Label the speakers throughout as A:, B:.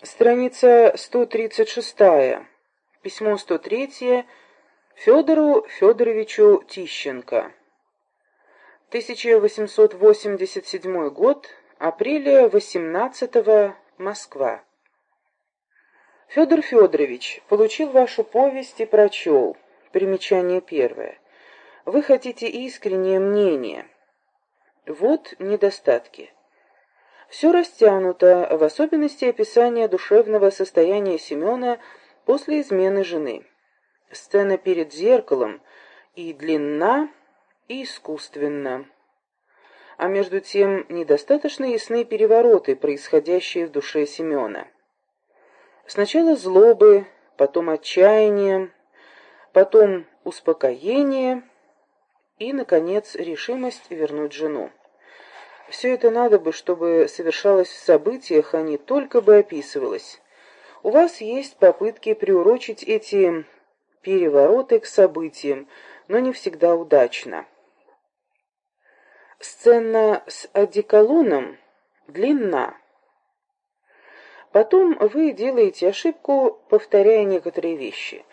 A: Страница 136. Письмо 103 Федору Федоровичу Тищенко. 1887 год, апреля 18 -го, Москва. Федор Федорович, получил вашу повесть и прочел. Примечание первое. Вы хотите искреннее мнение. Вот недостатки. Все растянуто, в особенности описание душевного состояния Семена после измены жены. Сцена перед зеркалом и длинна, и искусственна. А между тем недостаточно ясны перевороты, происходящие в душе Семена. Сначала злобы, потом отчаяние, потом успокоение и, наконец, решимость вернуть жену. Все это надо бы, чтобы совершалось в событиях, а не только бы описывалось. У вас есть попытки приурочить эти перевороты к событиям, но не всегда удачно. Сцена с одеколоном длинна. Потом вы делаете ошибку, повторяя некоторые вещи.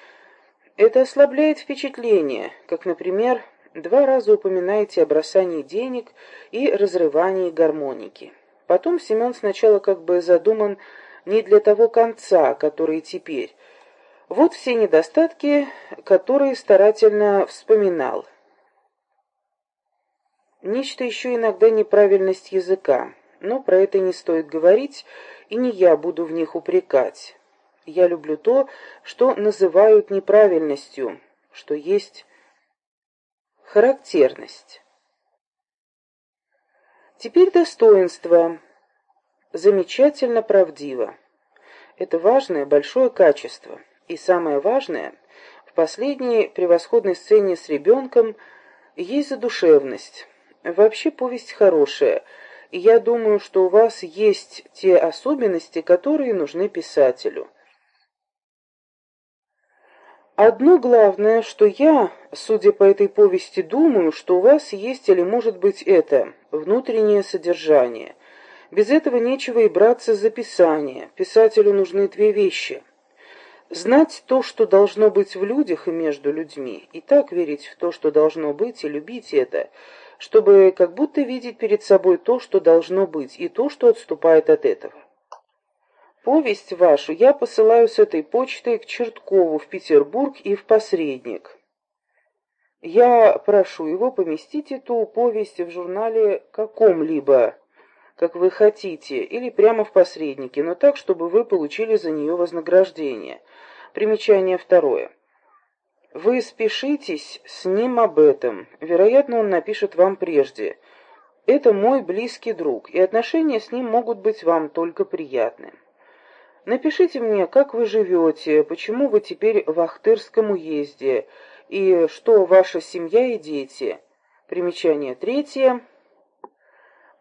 A: Это ослабляет впечатление, как, например, Два раза упоминаете о бросании денег и разрывании гармоники. Потом Семен сначала как бы задуман не для того конца, который теперь. Вот все недостатки, которые старательно вспоминал. Нечто еще иногда неправильность языка, но про это не стоит говорить, и не я буду в них упрекать. Я люблю то, что называют неправильностью, что есть Характерность. Теперь достоинство. Замечательно правдиво. Это важное, большое качество. И самое важное, в последней превосходной сцене с ребенком есть задушевность. Вообще повесть хорошая, и я думаю, что у вас есть те особенности, которые нужны писателю. Одно главное, что я, судя по этой повести, думаю, что у вас есть или может быть это, внутреннее содержание. Без этого нечего и браться за писание. Писателю нужны две вещи. Знать то, что должно быть в людях и между людьми, и так верить в то, что должно быть, и любить это, чтобы как будто видеть перед собой то, что должно быть, и то, что отступает от этого. Повесть вашу я посылаю с этой почтой к Черткову в Петербург и в Посредник. Я прошу его поместить эту повесть в журнале каком-либо, как вы хотите, или прямо в Посреднике, но так, чтобы вы получили за нее вознаграждение. Примечание второе. Вы спешитесь с ним об этом. Вероятно, он напишет вам прежде. Это мой близкий друг, и отношения с ним могут быть вам только приятны. Напишите мне, как вы живете, почему вы теперь в Ахтырском уезде, и что ваша семья и дети. Примечание третье.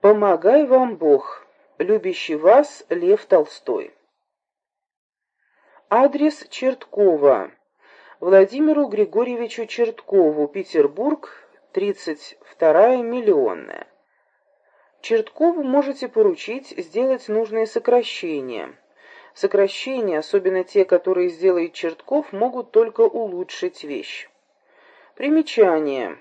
A: Помогай вам Бог, любящий вас Лев Толстой. Адрес Черткова. Владимиру Григорьевичу Черткову, Петербург, 32-я миллионная. Черткову можете поручить сделать нужные сокращения. Сокращения, особенно те, которые сделает Чертков, могут только улучшить вещь. Примечание.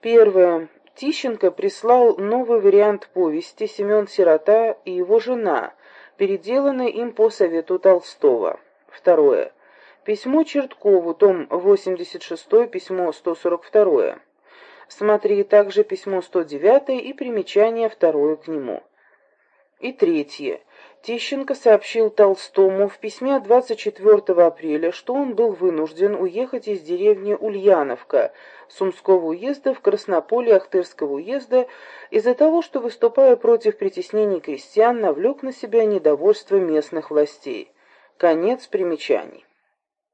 A: Первое. Тищенко прислал новый вариант повести «Семен Сирота и его жена», переделанный им по совету Толстого. Второе. Письмо Черткову, том 86, письмо 142. Смотри также письмо 109 и примечание второе к нему. И третье. Тищенко сообщил Толстому в письме 24 апреля, что он был вынужден уехать из деревни Ульяновка Сумского уезда в Краснополе Ахтырского уезда из-за того, что, выступая против притеснений крестьян, навлек на себя недовольство местных властей. Конец примечаний.